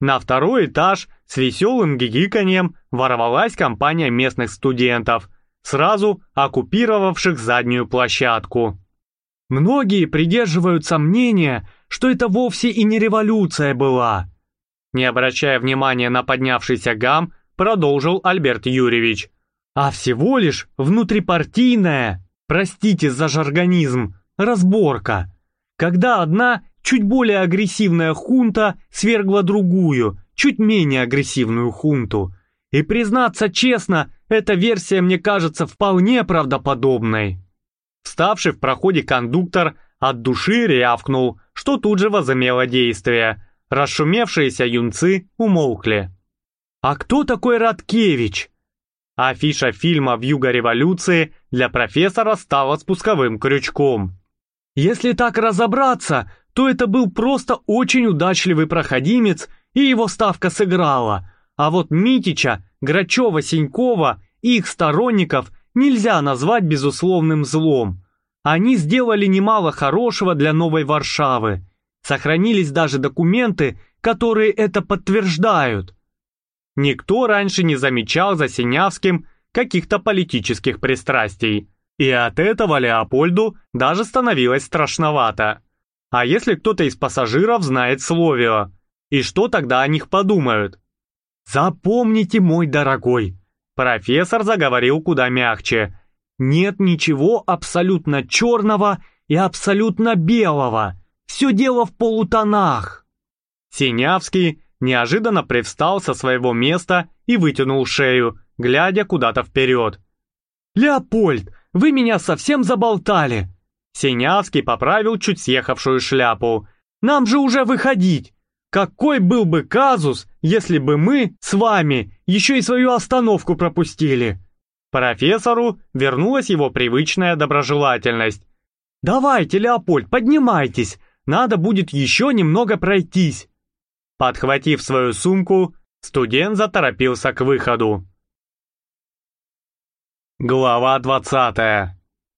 На второй этаж с веселым гигиканьем ворвалась компания местных студентов, сразу оккупировавших заднюю площадку. Многие придерживаются мнения, что это вовсе и не революция была. Не обращая внимания на поднявшийся гам, продолжил Альберт Юрьевич. А всего лишь внутрипартийная, простите за жаргонизм, разборка. Когда одна чуть более агрессивная хунта свергла другую, чуть менее агрессивную хунту. И признаться честно, эта версия мне кажется вполне правдоподобной. Вставший в проходе кондуктор от души рявкнул, что тут же возымело действие. Расшумевшиеся юнцы умолкли. «А кто такой Радкевич?» Афиша фильма «Вьюга революции» для профессора стала спусковым крючком. Если так разобраться, то это был просто очень удачливый проходимец, и его ставка сыграла. А вот Митича, Грачева, Синькова и их сторонников нельзя назвать безусловным злом. Они сделали немало хорошего для Новой Варшавы. Сохранились даже документы, которые это подтверждают. Никто раньше не замечал за Синявским каких-то политических пристрастий. И от этого Леопольду даже становилось страшновато. А если кто-то из пассажиров знает Словио? И что тогда о них подумают? Запомните, мой дорогой, профессор заговорил куда мягче. Нет ничего абсолютно черного и абсолютно белого. Все дело в полутонах. Синявский неожиданно привстал со своего места и вытянул шею, глядя куда-то вперед. «Леопольд, вы меня совсем заболтали!» Синявский поправил чуть съехавшую шляпу. «Нам же уже выходить! Какой был бы казус, если бы мы с вами еще и свою остановку пропустили?» Профессору вернулась его привычная доброжелательность. «Давайте, Леопольд, поднимайтесь, надо будет еще немного пройтись». Подхватив свою сумку, студент заторопился к выходу. Глава 20.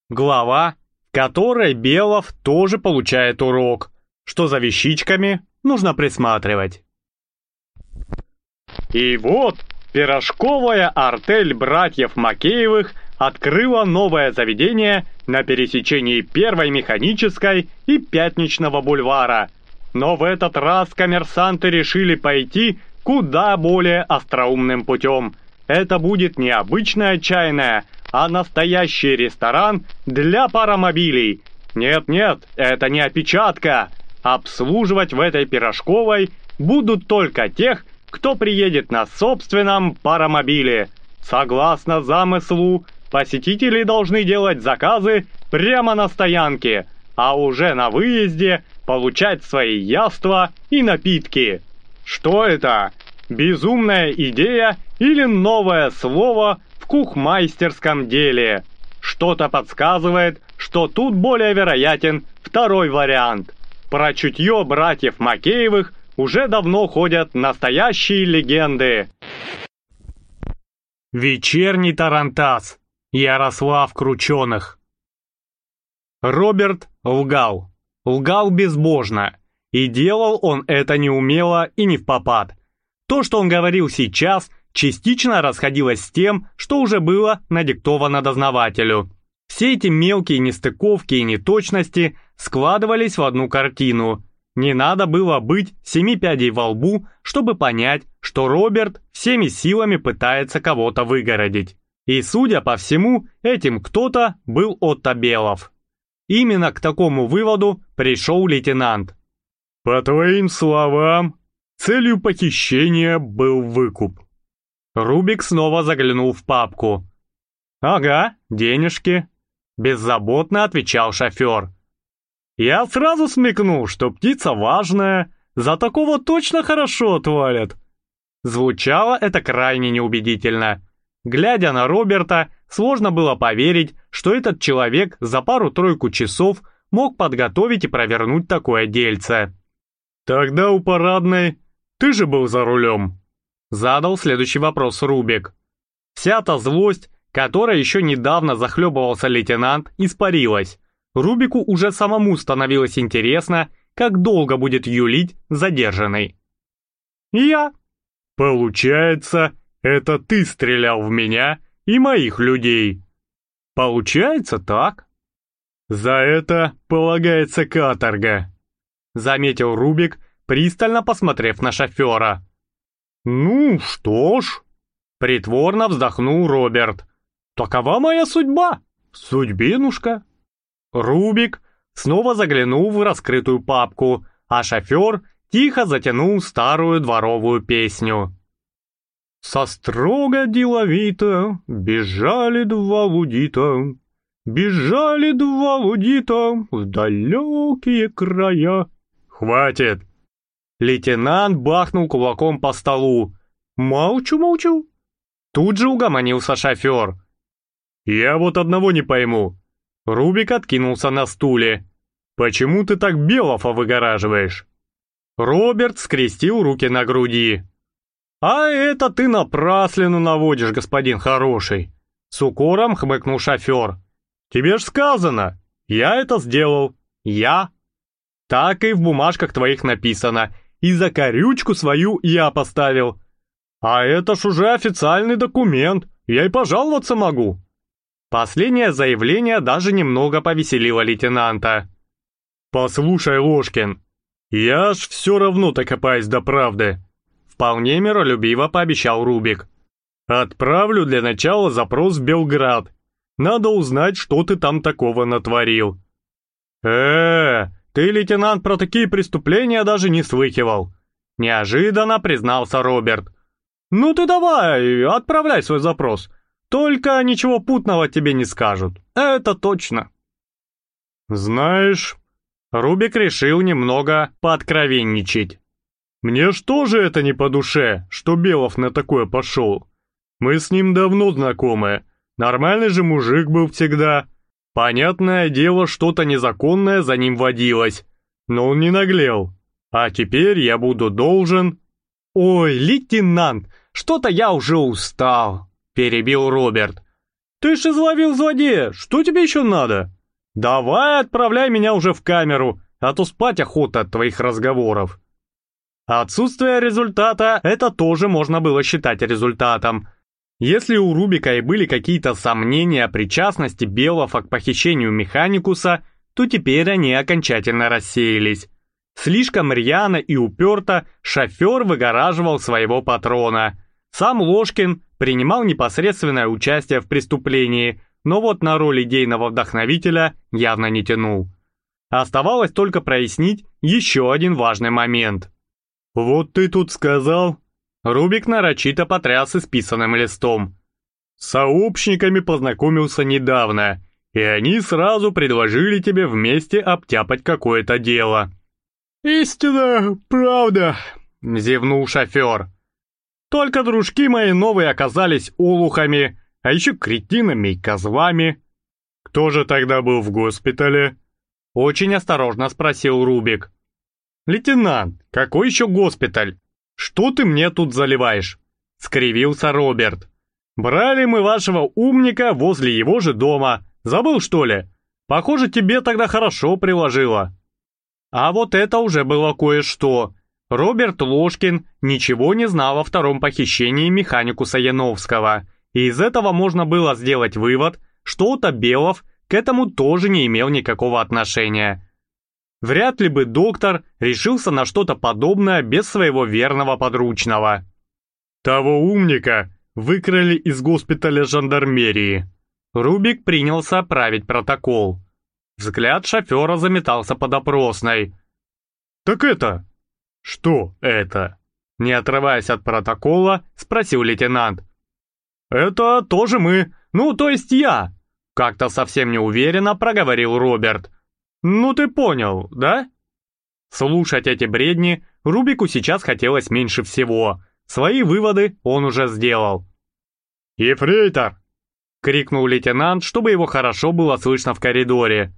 Глава которой Белов тоже получает урок, что за вещичками нужно присматривать. И вот пирожковая артель братьев Макеевых открыла новое заведение на пересечении Первой Механической и Пятничного бульвара. Но в этот раз коммерсанты решили пойти куда более остроумным путем. Это будет не обычная чайная, а настоящий ресторан для паромобилей. Нет-нет, это не опечатка. Обслуживать в этой пирожковой будут только тех, кто приедет на собственном паромобиле. Согласно замыслу, посетители должны делать заказы прямо на стоянке, а уже на выезде получать свои яства и напитки. Что это? Безумная идея или новое слово в кухмайстерском деле. Что-то подсказывает, что тут более вероятен второй вариант. Про чутье братьев Макеевых уже давно ходят настоящие легенды. Вечерний Тарантас. Ярослав Крученых. Роберт лгал. Лгал безбожно. И делал он это неумело и не в попад. То, что он говорил сейчас – частично расходилось с тем, что уже было надиктовано дознавателю. Все эти мелкие нестыковки и неточности складывались в одну картину. Не надо было быть семи пядей во лбу, чтобы понять, что Роберт всеми силами пытается кого-то выгородить. И, судя по всему, этим кто-то был Отто Белов. Именно к такому выводу пришел лейтенант. «По твоим словам, целью похищения был выкуп», Рубик снова заглянул в папку. «Ага, денежки», — беззаботно отвечал шофер. «Я сразу смекнул, что птица важная, за такого точно хорошо отвалят». Звучало это крайне неубедительно. Глядя на Роберта, сложно было поверить, что этот человек за пару-тройку часов мог подготовить и провернуть такое дельце. «Тогда у парадной ты же был за рулем», Задал следующий вопрос Рубик. Вся та злость, которой еще недавно захлебывался лейтенант, испарилась. Рубику уже самому становилось интересно, как долго будет юлить задержанный. «Я». «Получается, это ты стрелял в меня и моих людей». «Получается так». «За это полагается каторга», — заметил Рубик, пристально посмотрев на шофера. «Ну, что ж», — притворно вздохнул Роберт. «Такова моя судьба, судьбинушка». Рубик снова заглянул в раскрытую папку, а шофер тихо затянул старую дворовую песню. Со строго деловито бежали два лудита, Бежали два лудита в далекие края. «Хватит!» Лейтенант бахнул кулаком по столу. «Молчу, молчу!» Тут же угомонился шофер. «Я вот одного не пойму». Рубик откинулся на стуле. «Почему ты так Белова выгораживаешь?» Роберт скрестил руки на груди. «А это ты напраслину наводишь, господин хороший!» С укором хмыкнул шофер. «Тебе ж сказано! Я это сделал! Я!» «Так и в бумажках твоих написано, и за корючку свою я поставил!» «А это ж уже официальный документ, я и пожаловаться могу!» Последнее заявление даже немного повеселило лейтенанта. «Послушай, Ложкин, я ж все равно докопаюсь до правды», вполне миролюбиво пообещал Рубик. «Отправлю для начала запрос в Белград. Надо узнать, что ты там такого натворил». «Э, ты, лейтенант, про такие преступления даже не слыхивал», неожиданно признался Роберт. «Ну ты давай, отправляй свой запрос. Только ничего путного тебе не скажут. Это точно». «Знаешь...» Рубик решил немного пооткровенничать. «Мне что же это не по душе, что Белов на такое пошел? Мы с ним давно знакомы. Нормальный же мужик был всегда. Понятное дело, что-то незаконное за ним водилось. Но он не наглел. А теперь я буду должен...» «Ой, лейтенант, что-то я уже устал», — перебил Роберт. «Ты ж изловил злодея, что тебе еще надо? Давай отправляй меня уже в камеру, а то спать охота от твоих разговоров». Отсутствие результата — это тоже можно было считать результатом. Если у Рубика и были какие-то сомнения о причастности Белова к похищению Механикуса, то теперь они окончательно рассеялись. Слишком рьяно и уперто шофер выгораживал своего патрона. Сам Ложкин принимал непосредственное участие в преступлении, но вот на роль идейного вдохновителя явно не тянул. Оставалось только прояснить еще один важный момент. «Вот ты тут сказал...» Рубик нарочито потряс исписанным листом. «С сообщниками познакомился недавно, и они сразу предложили тебе вместе обтяпать какое-то дело». «Истина, правда», — зевнул шофер. «Только дружки мои новые оказались олухами, а еще кретинами и козлами». «Кто же тогда был в госпитале?» Очень осторожно спросил Рубик. «Лейтенант, какой еще госпиталь? Что ты мне тут заливаешь?» Скривился Роберт. «Брали мы вашего умника возле его же дома. Забыл, что ли? Похоже, тебе тогда хорошо приложило». А вот это уже было кое-что. Роберт Ложкин ничего не знал о втором похищении механикуса Яновского, и из этого можно было сделать вывод, что Белов к этому тоже не имел никакого отношения. Вряд ли бы доктор решился на что-то подобное без своего верного подручного. «Того умника выкрали из госпиталя жандармерии». Рубик принялся править протокол. Взгляд шофера заметался под опросной. «Так это...» «Что это?» Не отрываясь от протокола, спросил лейтенант. «Это тоже мы, ну, то есть я», как-то совсем неуверенно проговорил Роберт. «Ну ты понял, да?» Слушать эти бредни Рубику сейчас хотелось меньше всего. Свои выводы он уже сделал. «Ефрейтор!» — крикнул лейтенант, чтобы его хорошо было слышно в коридоре.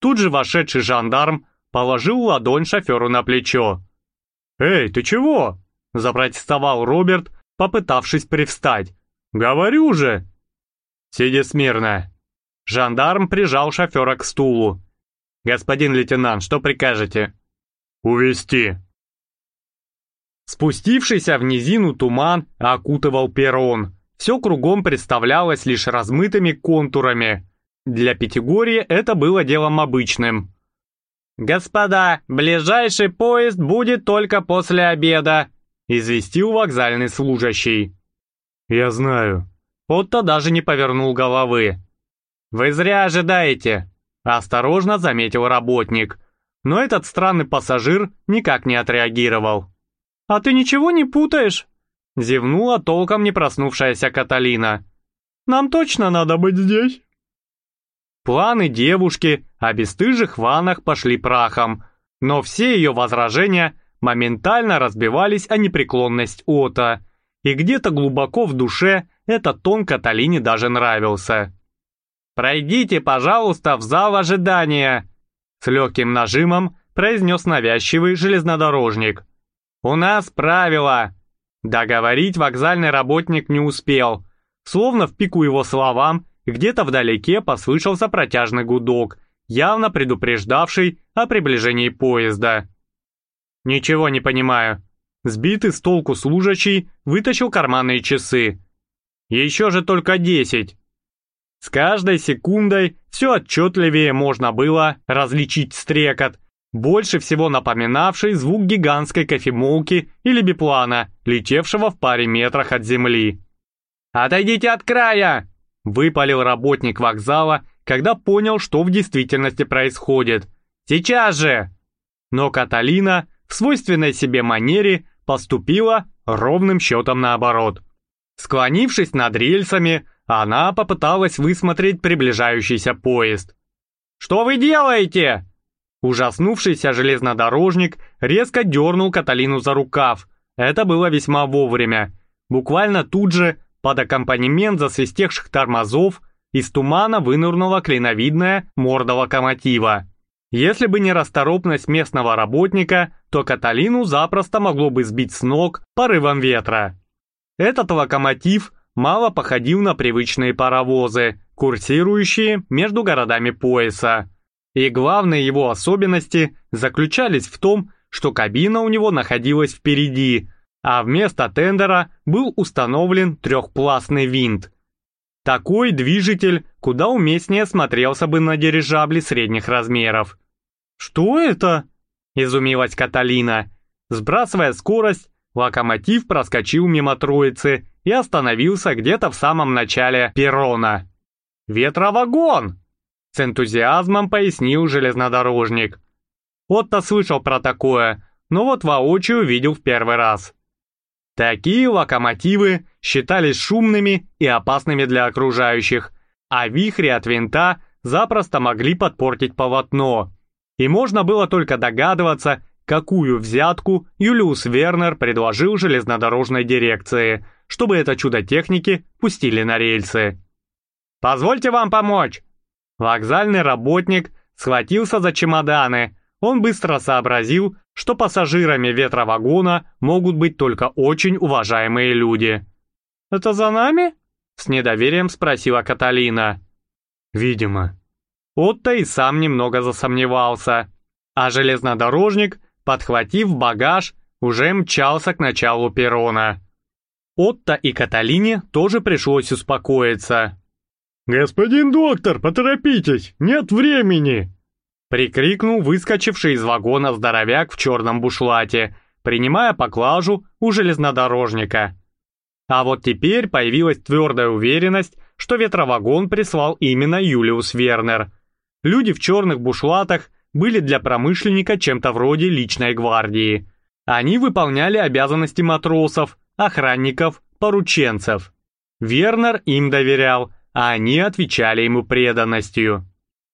Тут же вошедший жандарм положил ладонь шоферу на плечо. «Эй, ты чего?» — запротестовал Роберт, попытавшись привстать. «Говорю же!» «Сиди смирно!» Жандарм прижал шофера к стулу. «Господин лейтенант, что прикажете?» «Увести», Спустившийся в низину туман окутывал перрон. Все кругом представлялось лишь размытыми контурами. Для Пятигорья это было делом обычным. «Господа, ближайший поезд будет только после обеда», известил вокзальный служащий. «Я знаю». Отто даже не повернул головы. «Вы зря ожидаете», осторожно заметил работник. Но этот странный пассажир никак не отреагировал. «А ты ничего не путаешь?» Зевнула толком не проснувшаяся Каталина. «Нам точно надо быть здесь?» Планы девушки о бесстыжих ваннах пошли прахом, но все ее возражения моментально разбивались о непреклонность Ота, и где-то глубоко в душе этот тон Каталине даже нравился. «Пройдите, пожалуйста, в зал ожидания!» С легким нажимом произнес навязчивый железнодорожник. «У нас правила!» Договорить вокзальный работник не успел. Словно в пику его словам, где-то вдалеке послышался протяжный гудок, явно предупреждавший о приближении поезда. «Ничего не понимаю». Сбитый с толку служащий вытащил карманные часы. «Еще же только десять». С каждой секундой все отчетливее можно было различить стрекот, больше всего напоминавший звук гигантской кофемолки или биплана, летевшего в паре метрах от земли. «Отойдите от края!» – выпалил работник вокзала, когда понял, что в действительности происходит. «Сейчас же!» Но Каталина в свойственной себе манере поступила ровным счетом наоборот. Склонившись над рельсами, она попыталась высмотреть приближающийся поезд. «Что вы делаете?» Ужаснувшийся железнодорожник резко дернул Каталину за рукав. Это было весьма вовремя. Буквально тут же, под аккомпанемент засвистевших тормозов, из тумана вынырнула клиновидная морда локомотива. Если бы не расторопность местного работника, то Каталину запросто могло бы сбить с ног порывом ветра. Этот локомотив мало походил на привычные паровозы, курсирующие между городами пояса. И главные его особенности заключались в том, что кабина у него находилась впереди, а вместо тендера был установлен трехпластный винт. Такой движитель куда уместнее смотрелся бы на дирижабле средних размеров. «Что это?» – изумилась Каталина. Сбрасывая скорость, локомотив проскочил мимо троицы и остановился где-то в самом начале перрона. «Ветровагон!» — с энтузиазмом пояснил железнодорожник. Отто слышал про такое, но вот воочию видел в первый раз. Такие локомотивы считались шумными и опасными для окружающих, а вихри от винта запросто могли подпортить полотно. И можно было только догадываться, какую взятку Юлиус Вернер предложил железнодорожной дирекции – чтобы это чудо техники пустили на рельсы. «Позвольте вам помочь!» Вокзальный работник схватился за чемоданы. Он быстро сообразил, что пассажирами ветровагона могут быть только очень уважаемые люди. «Это за нами?» — с недоверием спросила Каталина. «Видимо». Отто и сам немного засомневался, а железнодорожник, подхватив багаж, уже мчался к началу перрона. Отто и Каталине тоже пришлось успокоиться. «Господин доктор, поторопитесь, нет времени!» Прикрикнул выскочивший из вагона здоровяк в черном бушлате, принимая поклажу у железнодорожника. А вот теперь появилась твердая уверенность, что ветровагон прислал именно Юлиус Вернер. Люди в черных бушлатах были для промышленника чем-то вроде личной гвардии. Они выполняли обязанности матросов, охранников, порученцев. Вернер им доверял, а они отвечали ему преданностью.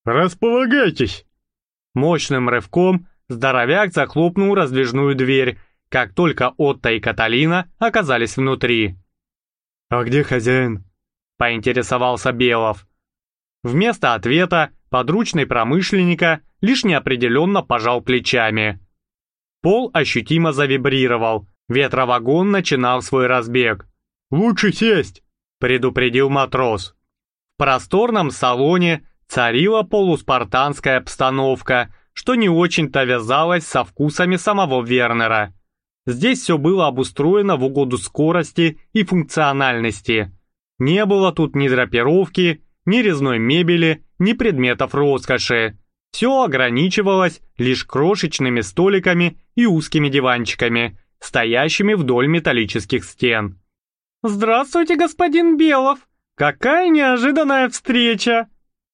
«Располагайтесь!» Мощным рывком здоровяк захлопнул раздвижную дверь, как только Отто и Каталина оказались внутри. «А где хозяин?» — поинтересовался Белов. Вместо ответа подручный промышленника лишь неопределенно пожал плечами. Пол ощутимо завибрировал, Ветровагон начинал свой разбег. «Лучше сесть!» — предупредил матрос. В просторном салоне царила полуспартанская обстановка, что не очень-то вязалось со вкусами самого Вернера. Здесь все было обустроено в угоду скорости и функциональности. Не было тут ни драпировки, ни резной мебели, ни предметов роскоши. Все ограничивалось лишь крошечными столиками и узкими диванчиками, стоящими вдоль металлических стен. «Здравствуйте, господин Белов! Какая неожиданная встреча!»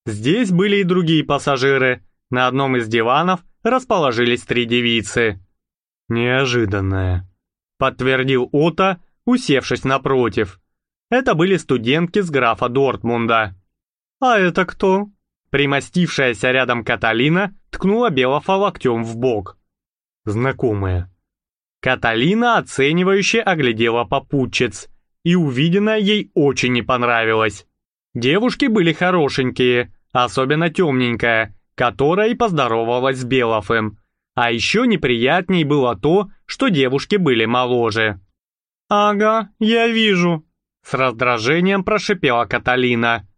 Здесь были и другие пассажиры. На одном из диванов расположились три девицы. «Неожиданная», — подтвердил Ота, усевшись напротив. Это были студентки с графа Дортмунда. «А это кто?» Примостившаяся рядом Каталина ткнула Белофа локтем в бок. «Знакомая». Каталина оценивающе оглядела попутчиц, и увиденное ей очень не понравилось. Девушки были хорошенькие, особенно темненькая, которая и поздоровалась с Белофом. А еще неприятней было то, что девушки были моложе. «Ага, я вижу», — с раздражением прошипела Каталина.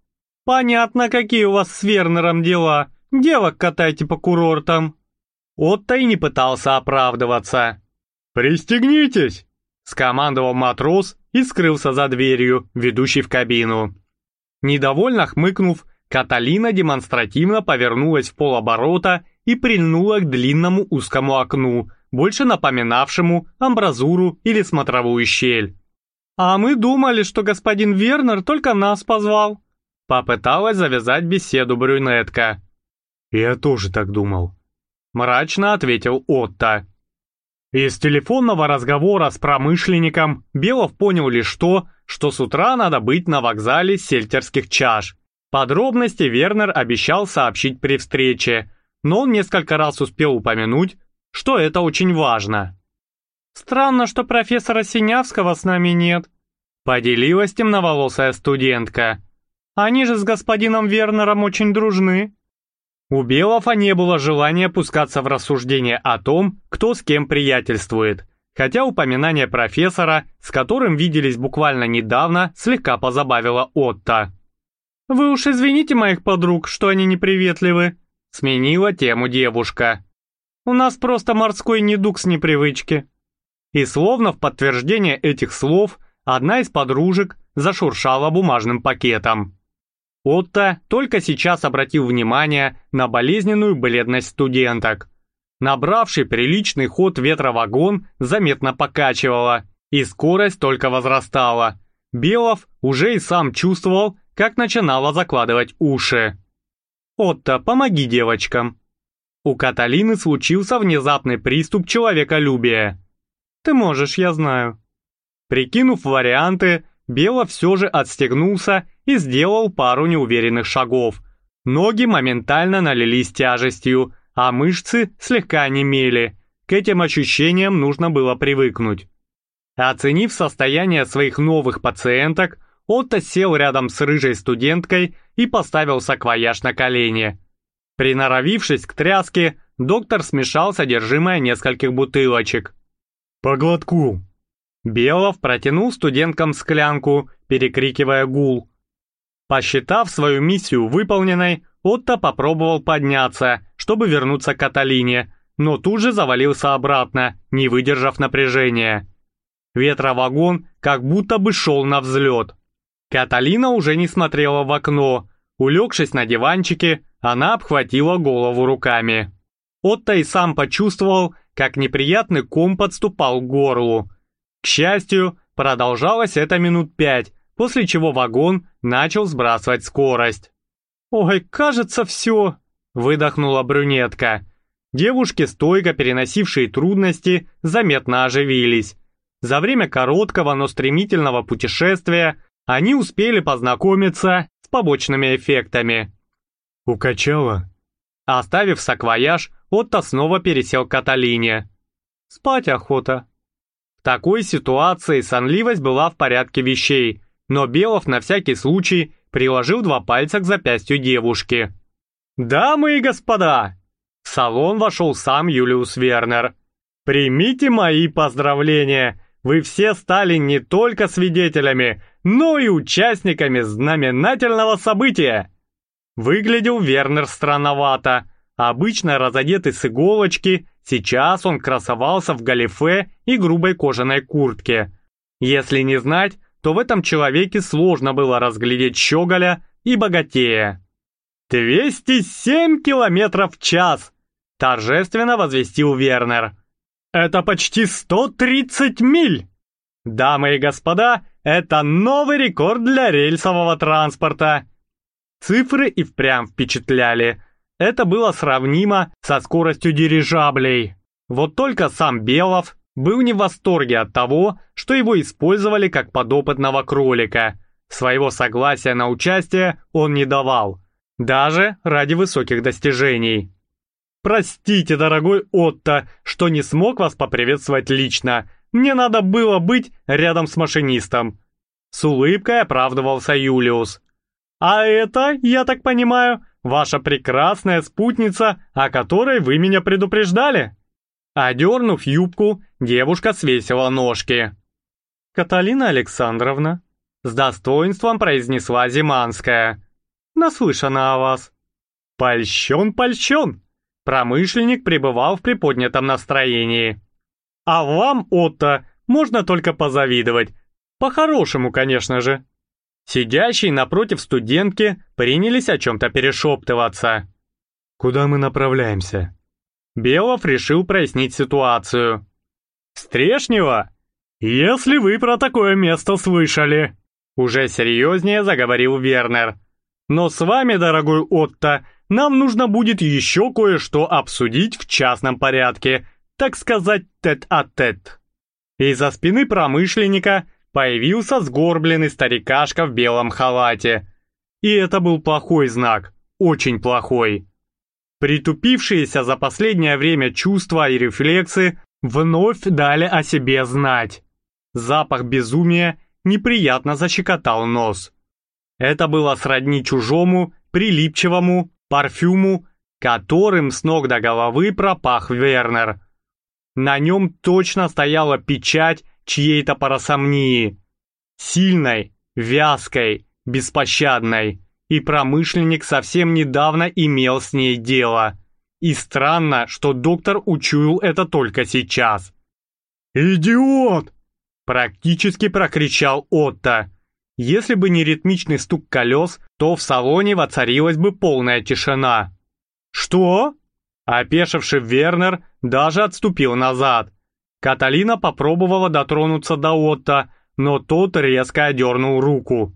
«Понятно, какие у вас с Вернером дела. Девок катайте по курортам». Отто и не пытался оправдываться. «Пристегнитесь!» — скомандовал матрос и скрылся за дверью, ведущей в кабину. Недовольно хмыкнув, Каталина демонстративно повернулась в полоборота и прильнула к длинному узкому окну, больше напоминавшему амбразуру или смотровую щель. «А мы думали, что господин Вернер только нас позвал», Попыталась завязать беседу брюнетка. «Я тоже так думал», — мрачно ответил Отто. Из телефонного разговора с промышленником Белов понял лишь то, что с утра надо быть на вокзале сельтерских чаш. Подробности Вернер обещал сообщить при встрече, но он несколько раз успел упомянуть, что это очень важно. «Странно, что профессора Синявского с нами нет», — поделилась темноволосая студентка. Они же с господином Вернером очень дружны». У Белова не было желания пускаться в рассуждение о том, кто с кем приятельствует, хотя упоминание профессора, с которым виделись буквально недавно, слегка позабавило Отто. «Вы уж извините моих подруг, что они неприветливы», — сменила тему девушка. «У нас просто морской недуг с непривычки». И словно в подтверждение этих слов, одна из подружек зашуршала бумажным пакетом. Отто только сейчас обратил внимание на болезненную бледность студенток. Набравший приличный ход ветровагон заметно покачивало, и скорость только возрастала. Белов уже и сам чувствовал, как начинало закладывать уши. «Отто, помоги девочкам!» У Каталины случился внезапный приступ человеколюбия. «Ты можешь, я знаю». Прикинув варианты, Белов все же отстегнулся и сделал пару неуверенных шагов. Ноги моментально налились тяжестью, а мышцы слегка онемели. К этим ощущениям нужно было привыкнуть. Оценив состояние своих новых пациенток, Отто сел рядом с рыжей студенткой и поставил саквояж на колени. Приноровившись к тряске, доктор смешал содержимое нескольких бутылочек. «По глотку!» Белов протянул студенткам склянку, перекрикивая гул. Посчитав свою миссию выполненной, Отто попробовал подняться, чтобы вернуться к Каталине, но тут же завалился обратно, не выдержав напряжения. Ветровагон как будто бы шел на взлет. Каталина уже не смотрела в окно. Улегшись на диванчике, она обхватила голову руками. Отто и сам почувствовал, как неприятный ком подступал к горлу. К счастью, продолжалось это минут пять, после чего вагон начал сбрасывать скорость. «Ой, кажется, все!» — выдохнула брюнетка. Девушки, стойко переносившие трудности, заметно оживились. За время короткого, но стремительного путешествия они успели познакомиться с побочными эффектами. «Укачала?» Оставив саквояж, Отто снова пересел к Каталине. «Спать охота». В такой ситуации сонливость была в порядке вещей, но Белов на всякий случай приложил два пальца к запястью девушки. «Дамы и господа!» В салон вошел сам Юлиус Вернер. «Примите мои поздравления! Вы все стали не только свидетелями, но и участниками знаменательного события!» Выглядел Вернер странновато, обычно разодетый с иголочки сейчас он красовался в галифе и грубой кожаной куртке. Если не знать, то в этом человеке сложно было разглядеть щеголя и богатея. «207 километров в час!» – торжественно возвестил Вернер. «Это почти 130 миль!» «Дамы и господа, это новый рекорд для рельсового транспорта!» Цифры и впрямь впечатляли. Это было сравнимо со скоростью дирижаблей. Вот только сам Белов был не в восторге от того, что его использовали как подопытного кролика. Своего согласия на участие он не давал. Даже ради высоких достижений. «Простите, дорогой Отто, что не смог вас поприветствовать лично. Мне надо было быть рядом с машинистом». С улыбкой оправдывался Юлиус. «А это, я так понимаю, ваша прекрасная спутница, о которой вы меня предупреждали?» Одернув юбку, девушка свесила ножки. «Каталина Александровна», — с достоинством произнесла Зиманская, — наслышана о вас». «Польщен, польщен!» Промышленник пребывал в приподнятом настроении. «А вам, Отто, можно только позавидовать. По-хорошему, конечно же». Сидящие напротив студентки принялись о чем-то перешептываться. «Куда мы направляемся?» Белов решил прояснить ситуацию. «Стрешнево? Если вы про такое место слышали!» Уже серьезнее заговорил Вернер. Но с вами, дорогой Отто, нам нужно будет еще кое-что обсудить в частном порядке, так сказать, тет-а-тет. -тет. Из-за спины промышленника появился сгорбленный старикашка в белом халате. И это был плохой знак, очень плохой. Притупившиеся за последнее время чувства и рефлексы вновь дали о себе знать. Запах безумия неприятно защекотал нос. Это было сродни чужому, прилипчивому парфюму, которым с ног до головы пропах Вернер. На нем точно стояла печать чьей-то парасомнии. Сильной, вязкой, беспощадной. И промышленник совсем недавно имел с ней дело. И странно, что доктор учуял это только сейчас. «Идиот!» Практически прокричал Отто. Если бы не ритмичный стук колес, то в салоне воцарилась бы полная тишина. «Что?» Опешивший Вернер даже отступил назад. Каталина попробовала дотронуться до Отто, но тот резко одернул руку.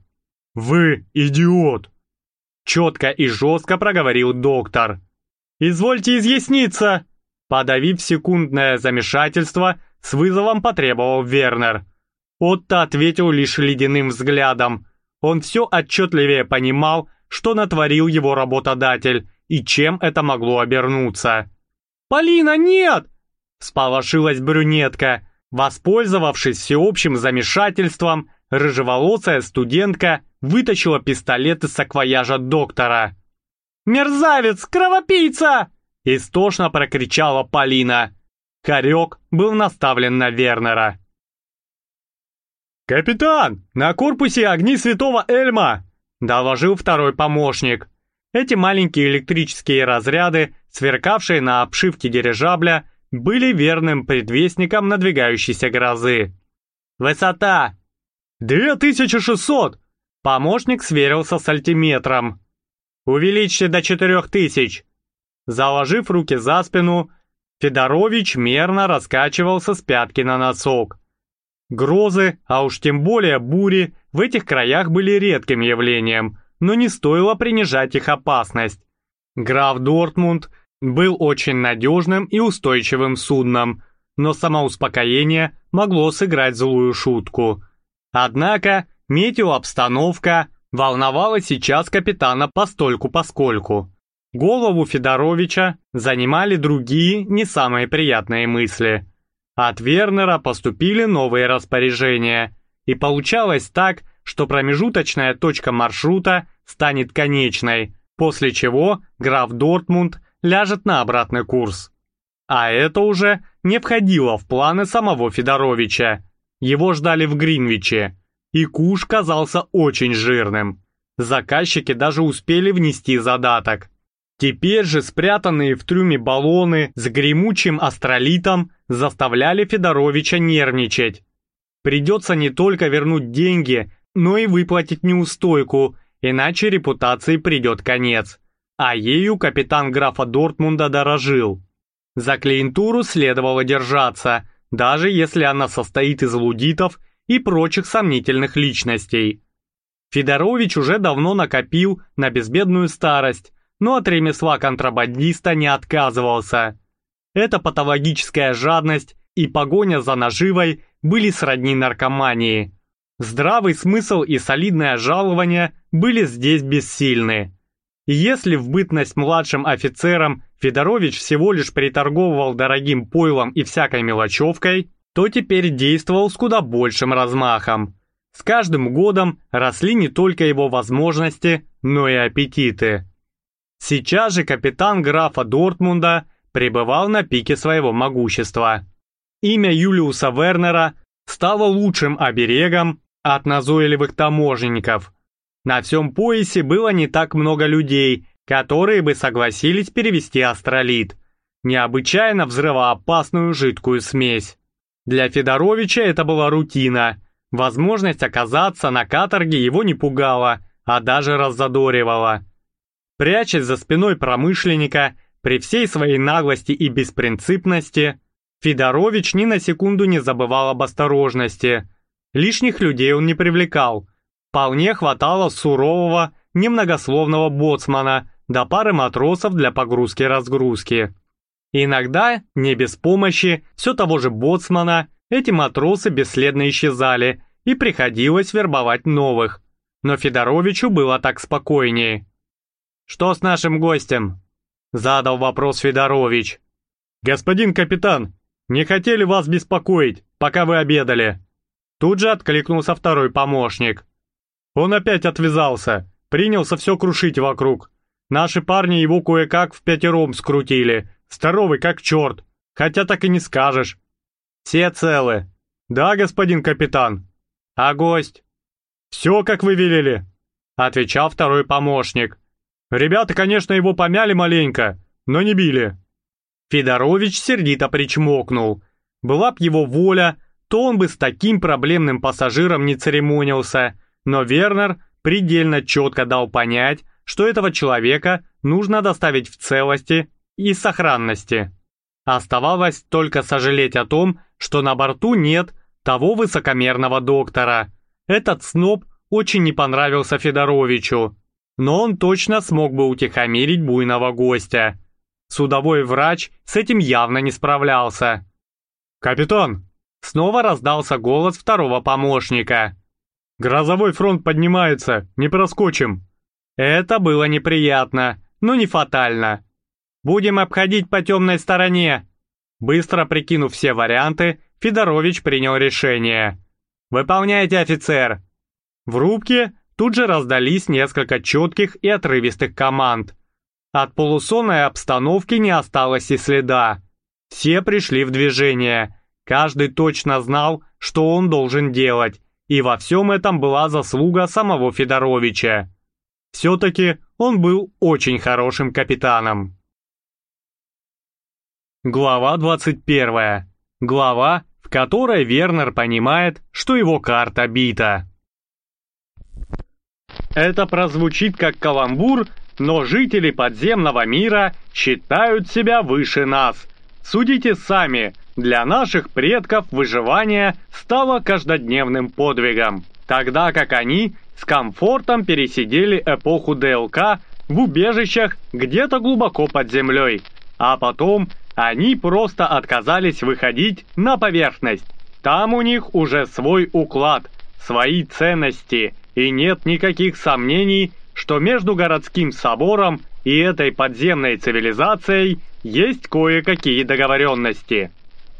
«Вы идиот!» Четко и жестко проговорил доктор. «Извольте изъясниться!» Подавив секундное замешательство, с вызовом потребовал Вернер. Отто ответил лишь ледяным взглядом. Он все отчетливее понимал, что натворил его работодатель и чем это могло обернуться. «Полина, нет!» – сполошилась брюнетка. Воспользовавшись всеобщим замешательством, рыжеволосая студентка вытащила пистолет из саквояжа доктора. «Мерзавец! Кровопийца!» – истошно прокричала Полина. Хорек был наставлен на Вернера. «Капитан, на корпусе огни святого Эльма!» – доложил второй помощник. Эти маленькие электрические разряды, сверкавшие на обшивке дирижабля, были верным предвестником надвигающейся грозы. «Высота!» «Две тысячи шестьсот!» Помощник сверился с альтиметром. «Увеличьте до четырех тысяч!» Заложив руки за спину, Федорович мерно раскачивался с пятки на носок. Грозы, а уж тем более бури, в этих краях были редким явлением, но не стоило принижать их опасность. Граф Дортмунд был очень надежным и устойчивым судном, но самоуспокоение могло сыграть злую шутку. Однако метеообстановка волновала сейчас капитана постольку-поскольку. Голову Федоровича занимали другие, не самые приятные мысли – от Вернера поступили новые распоряжения, и получалось так, что промежуточная точка маршрута станет конечной, после чего граф Дортмунд ляжет на обратный курс. А это уже не входило в планы самого Федоровича. Его ждали в Гринвиче, и куш казался очень жирным. Заказчики даже успели внести задаток. Теперь же спрятанные в трюме баллоны с гремучим астролитом заставляли Федоровича нервничать. Придется не только вернуть деньги, но и выплатить неустойку, иначе репутации придет конец. А ею капитан графа Дортмунда дорожил. За клиентуру следовало держаться, даже если она состоит из лудитов и прочих сомнительных личностей. Федорович уже давно накопил на безбедную старость, но от ремесла контрабандиста не отказывался. Эта патологическая жадность и погоня за наживой были сродни наркомании. Здравый смысл и солидное жалование были здесь бессильны. Если в бытность младшим офицером Федорович всего лишь приторговывал дорогим пойлом и всякой мелочевкой, то теперь действовал с куда большим размахом. С каждым годом росли не только его возможности, но и аппетиты. Сейчас же капитан графа Дортмунда пребывал на пике своего могущества. Имя Юлиуса Вернера стало лучшим оберегом от назойливых таможенников. На всем поясе было не так много людей, которые бы согласились перевести астролит, необычайно взрывоопасную жидкую смесь. Для Федоровича это была рутина. Возможность оказаться на каторге его не пугала, а даже раззадоривала. Прячась за спиной промышленника, при всей своей наглости и беспринципности, Федорович ни на секунду не забывал об осторожности. Лишних людей он не привлекал. Вполне хватало сурового, немногословного боцмана до пары матросов для погрузки-разгрузки. Иногда, не без помощи, все того же боцмана, эти матросы бесследно исчезали, и приходилось вербовать новых. Но Федоровичу было так спокойнее. «Что с нашим гостем?» Задал вопрос Федорович. «Господин капитан, не хотели вас беспокоить, пока вы обедали?» Тут же откликнулся второй помощник. Он опять отвязался, принялся все крушить вокруг. Наши парни его кое-как в пятером скрутили, здоровый как черт, хотя так и не скажешь. Все целы. Да, господин капитан. А гость? Все, как вы велели, отвечал второй помощник. Ребята, конечно, его помяли маленько, но не били. Федорович сердито причмокнул. Была б его воля, то он бы с таким проблемным пассажиром не церемонился, но Вернер предельно четко дал понять, что этого человека нужно доставить в целости и сохранности. Оставалось только сожалеть о том, что на борту нет того высокомерного доктора. Этот сноб очень не понравился Федоровичу но он точно смог бы утихомирить буйного гостя. Судовой врач с этим явно не справлялся. «Капитан!» Снова раздался голос второго помощника. «Грозовой фронт поднимается, не проскочим!» Это было неприятно, но не фатально. «Будем обходить по темной стороне!» Быстро прикинув все варианты, Федорович принял решение. «Выполняйте, офицер!» В рубке Тут же раздались несколько четких и отрывистых команд. От полусонной обстановки не осталось и следа. Все пришли в движение. Каждый точно знал, что он должен делать, и во всем этом была заслуга самого Федоровича. Все-таки он был очень хорошим капитаном. Глава 21. Глава, в которой Вернер понимает, что его карта бита. Это прозвучит как каламбур, но жители подземного мира считают себя выше нас. Судите сами, для наших предков выживание стало каждодневным подвигом, тогда как они с комфортом пересидели эпоху ДЛК в убежищах где-то глубоко под землей, а потом они просто отказались выходить на поверхность. Там у них уже свой уклад, свои ценности – и нет никаких сомнений, что между городским собором и этой подземной цивилизацией есть кое-какие договоренности.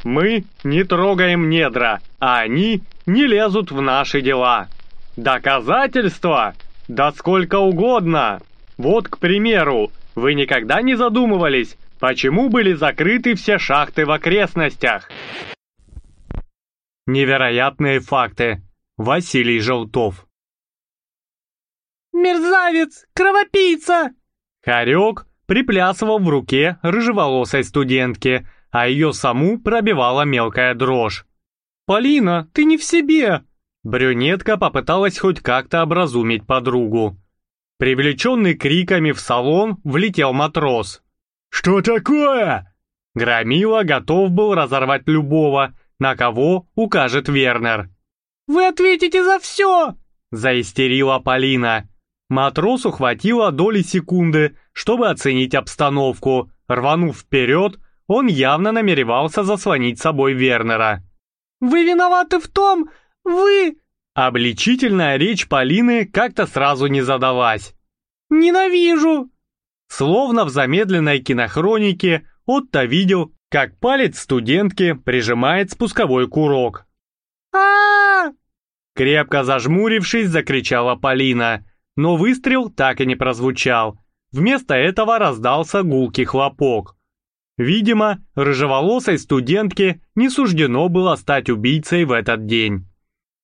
Мы не трогаем недра, а они не лезут в наши дела. Доказательства? Да сколько угодно. Вот, к примеру, вы никогда не задумывались, почему были закрыты все шахты в окрестностях? Невероятные факты. Василий Желтов «Мерзавец! Кровопийца!» Харек, приплясывал в руке рыжеволосой студентки, а ее саму пробивала мелкая дрожь. «Полина, ты не в себе!» Брюнетка попыталась хоть как-то образумить подругу. Привлеченный криками в салон влетел матрос. «Что такое?» Громила готов был разорвать любого, на кого укажет Вернер. «Вы ответите за все!» Заистерила Полина. Матросу хватило доли секунды, чтобы оценить обстановку. Рванув вперед, он явно намеревался заслонить собой Вернера. «Вы виноваты в том, вы...» Обличительная речь Полины как-то сразу не задалась. «Ненавижу!» Словно в замедленной кинохронике Отто видел, как палец студентки прижимает спусковой курок. а, Крепко зажмурившись, закричала Полина, но выстрел так и не прозвучал. Вместо этого раздался гулкий хлопок. Видимо, рыжеволосой студентке не суждено было стать убийцей в этот день.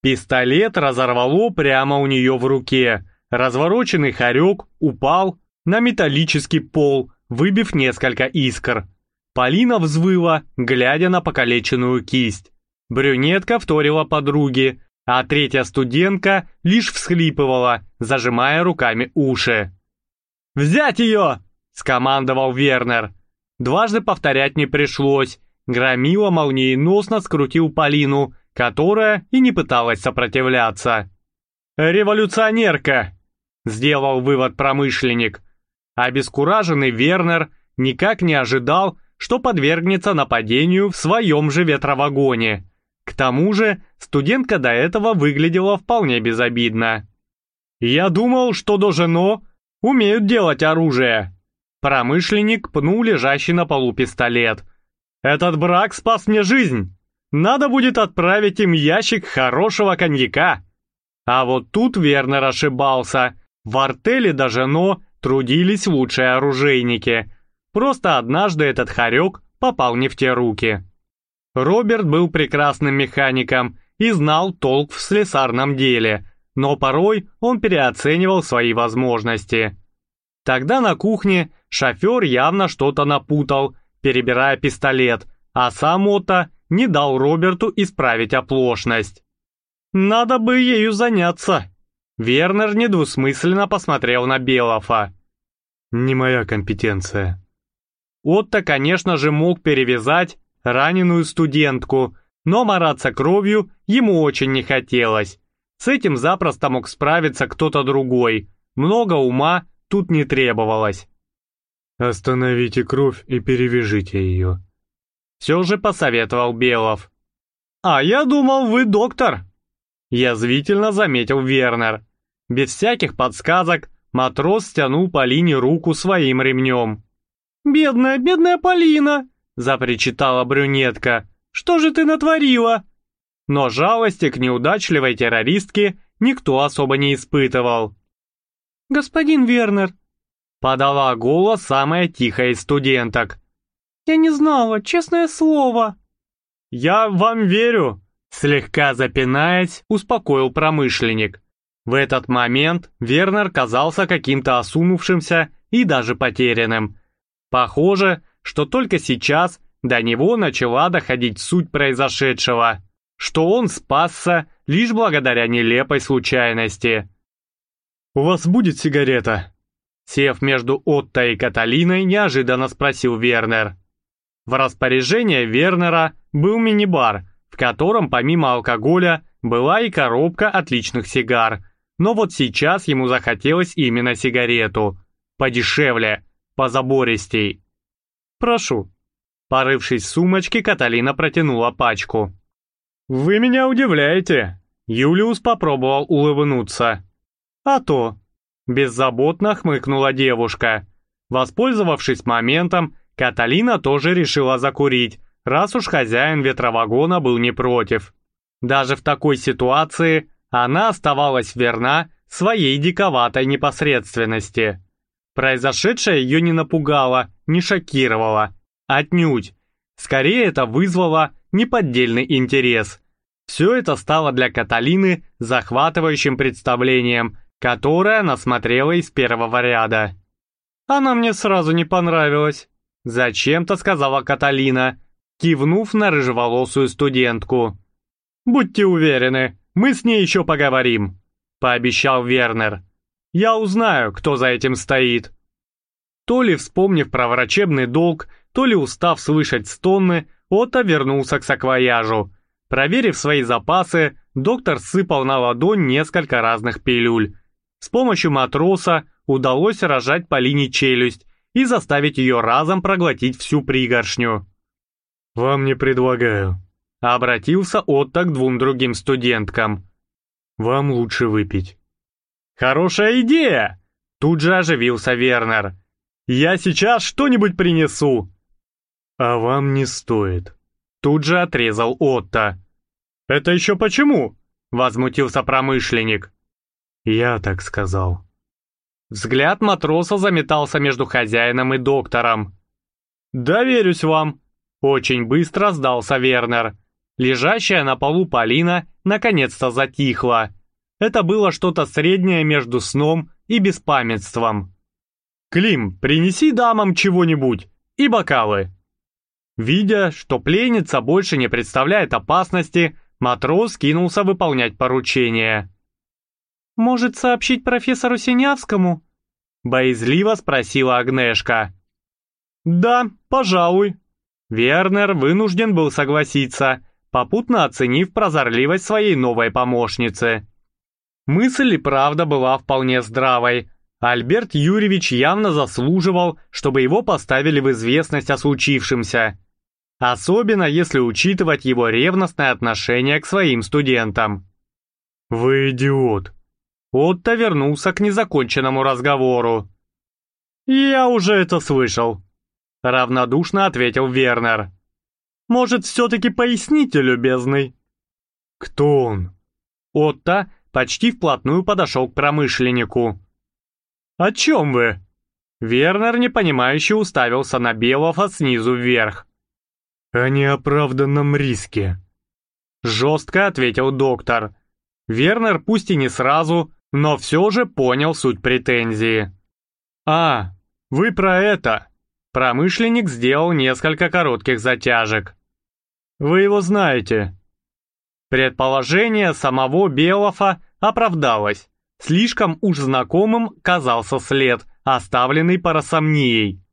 Пистолет разорвало прямо у нее в руке. Развороченный хорек упал на металлический пол, выбив несколько искр. Полина взвыла, глядя на покалеченную кисть. Брюнетка вторила подруге, а третья студентка лишь всхлипывала, зажимая руками уши. «Взять ее!» — скомандовал Вернер. Дважды повторять не пришлось. Громила молниеносно скрутил Полину, которая и не пыталась сопротивляться. «Революционерка!» — сделал вывод промышленник. Обескураженный Вернер никак не ожидал, что подвергнется нападению в своем же ветровагоне. К тому же студентка до этого выглядела вполне безобидно. «Я думал, что Дожено умеют делать оружие». Промышленник пнул лежащий на полу пистолет. «Этот брак спас мне жизнь. Надо будет отправить им ящик хорошего коньяка». А вот тут Вернер ошибался. В артели Дожено трудились лучшие оружейники. Просто однажды этот хорек попал не в те руки. Роберт был прекрасным механиком и знал толк в слесарном деле, но порой он переоценивал свои возможности. Тогда на кухне шофер явно что-то напутал, перебирая пистолет, а сам Отто не дал Роберту исправить оплошность. «Надо бы ею заняться», Вернер недвусмысленно посмотрел на Белофа. «Не моя компетенция». Отто, конечно же, мог перевязать раненую студентку, но мараться кровью ему очень не хотелось. С этим запросто мог справиться кто-то другой. Много ума тут не требовалось. «Остановите кровь и перевяжите ее», — все же посоветовал Белов. «А я думал, вы доктор», — язвительно заметил Вернер. Без всяких подсказок матрос стянул Полине руку своим ремнем. «Бедная, бедная Полина!» — запричитала брюнетка. «Что же ты натворила?» Но жалости к неудачливой террористке никто особо не испытывал. «Господин Вернер!» — подала голос самая тихая из студенток. «Я не знала, честное слово!» «Я вам верю!» — слегка запинаясь, успокоил промышленник. В этот момент Вернер казался каким-то осунувшимся и даже потерянным. Похоже, что только сейчас до него начала доходить суть произошедшего, что он спасся лишь благодаря нелепой случайности. «У вас будет сигарета?» Сев между Отто и Каталиной, неожиданно спросил Вернер. В распоряжении Вернера был мини-бар, в котором помимо алкоголя была и коробка отличных сигар – но вот сейчас ему захотелось именно сигарету. Подешевле, позабористей. «Прошу». Порывшись в сумочке, Каталина протянула пачку. «Вы меня удивляете!» Юлиус попробовал улыбнуться. «А то!» Беззаботно хмыкнула девушка. Воспользовавшись моментом, Каталина тоже решила закурить, раз уж хозяин ветровагона был не против. Даже в такой ситуации она оставалась верна своей диковатой непосредственности. Произошедшее ее не напугало, не шокировало. Отнюдь. Скорее это вызвало неподдельный интерес. Все это стало для Каталины захватывающим представлением, которое она смотрела из первого ряда. Она мне сразу не понравилась. Зачем-то сказала Каталина, кивнув на рыжеволосую студентку. «Будьте уверены, мы с ней еще поговорим», — пообещал Вернер. «Я узнаю, кто за этим стоит». То ли вспомнив про врачебный долг, то ли устав слышать стоны, Отто вернулся к саквояжу. Проверив свои запасы, доктор сыпал на ладонь несколько разных пилюль. С помощью матроса удалось рожать Полине челюсть и заставить ее разом проглотить всю пригоршню. «Вам не предлагаю», — обратился Отто к двум другим студенткам. «Вам лучше выпить». «Хорошая идея!» — тут же оживился Вернер. «Я сейчас что-нибудь принесу!» «А вам не стоит», — тут же отрезал Отто. «Это еще почему?» — возмутился промышленник. «Я так сказал». Взгляд матроса заметался между хозяином и доктором. «Доверюсь вам», — очень быстро сдался Вернер. Лежащая на полу Полина наконец-то затихла. Это было что-то среднее между сном и беспамятством. «Клим, принеси дамам чего-нибудь и бокалы». Видя, что пленница больше не представляет опасности, матрос кинулся выполнять поручение. «Может, сообщить профессору Синявскому?» Боязливо спросила Агнешка. «Да, пожалуй». Вернер вынужден был согласиться, попутно оценив прозорливость своей новой помощницы. Мысль и правда была вполне здравой. Альберт Юрьевич явно заслуживал, чтобы его поставили в известность о случившемся. Особенно если учитывать его ревностное отношение к своим студентам. «Вы идиот», Отто вернулся к незаконченному разговору. «Я уже это слышал», — равнодушно ответил Вернер. «Может, все-таки поясните, любезный?» «Кто он?» Отто почти вплотную подошел к промышленнику. «О чем вы?» Вернер непонимающе уставился на Белова снизу вверх. «О неоправданном риске», — жестко ответил доктор. Вернер пусть и не сразу, но все же понял суть претензии. «А, вы про это!» Промышленник сделал несколько коротких затяжек. «Вы его знаете». Предположение самого Белофа оправдалось. Слишком уж знакомым казался след, оставленный парасомнией.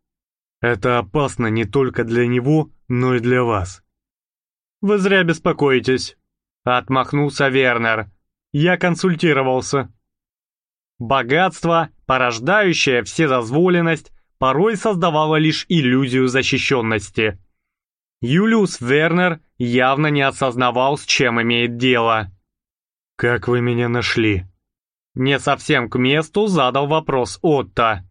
«Это опасно не только для него, но и для вас». «Вы зря беспокоитесь», — отмахнулся Вернер. «Я консультировался». Богатство, порождающее вседозволенность, порой создавало лишь иллюзию защищенности. Юлиус Вернер явно не осознавал, с чем имеет дело. «Как вы меня нашли?» Не совсем к месту задал вопрос Отто.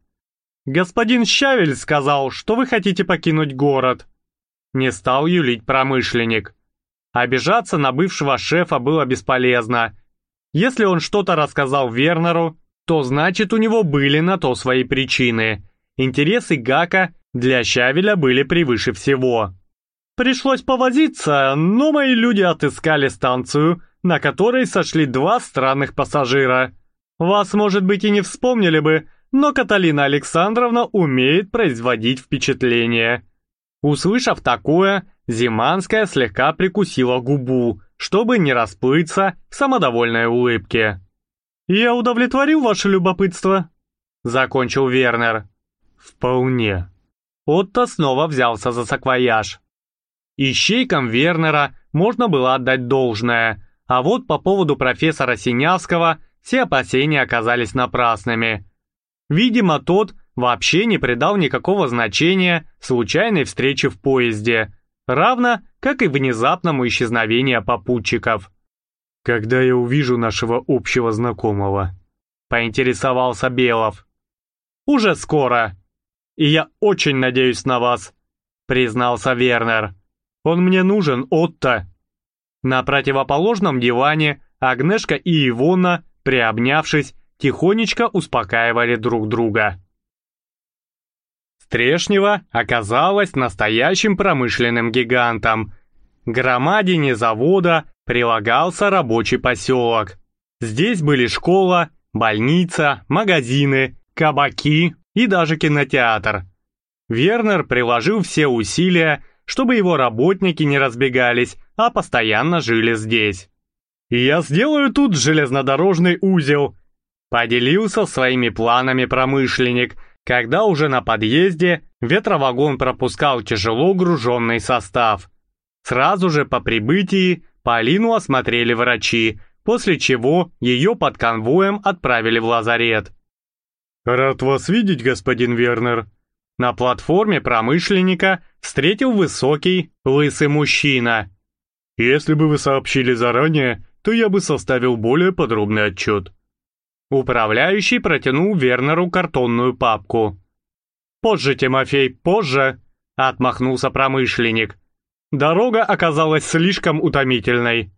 «Господин Щавель сказал, что вы хотите покинуть город». Не стал юлить промышленник. Обижаться на бывшего шефа было бесполезно. Если он что-то рассказал Вернеру, то значит у него были на то свои причины. Интересы Гака для Щавеля были превыше всего. Пришлось повозиться, но мои люди отыскали станцию, на которой сошли два странных пассажира. Вас, может быть, и не вспомнили бы, но Каталина Александровна умеет производить впечатление. Услышав такое, Зиманская слегка прикусила губу, чтобы не расплыться в самодовольной улыбке. «Я удовлетворил ваше любопытство?» Закончил Вернер. «Вполне». Отто снова взялся за саквояж. Ищейкам Вернера можно было отдать должное, а вот по поводу профессора Синявского все опасения оказались напрасными. Видимо, тот вообще не придал никакого значения случайной встрече в поезде, равно как и внезапному исчезновению попутчиков. «Когда я увижу нашего общего знакомого?» — поинтересовался Белов. «Уже скоро. И я очень надеюсь на вас», — признался Вернер. «Он мне нужен, Отто». На противоположном диване Агнешка и Ивона, приобнявшись, тихонечко успокаивали друг друга. Стрешнева оказалась настоящим промышленным гигантом. Громадине завода прилагался рабочий поселок. Здесь были школа, больница, магазины, кабаки и даже кинотеатр. Вернер приложил все усилия, чтобы его работники не разбегались, а постоянно жили здесь. «Я сделаю тут железнодорожный узел», — поделился своими планами промышленник, когда уже на подъезде ветровагон пропускал тяжело груженный состав. Сразу же по прибытии Полину осмотрели врачи, после чего ее под конвоем отправили в лазарет. «Рад вас видеть, господин Вернер». На платформе промышленника встретил высокий, лысый мужчина. «Если бы вы сообщили заранее, то я бы составил более подробный отчет». Управляющий протянул Вернеру картонную папку. «Позже, Тимофей, позже!» — отмахнулся промышленник. Дорога оказалась слишком утомительной.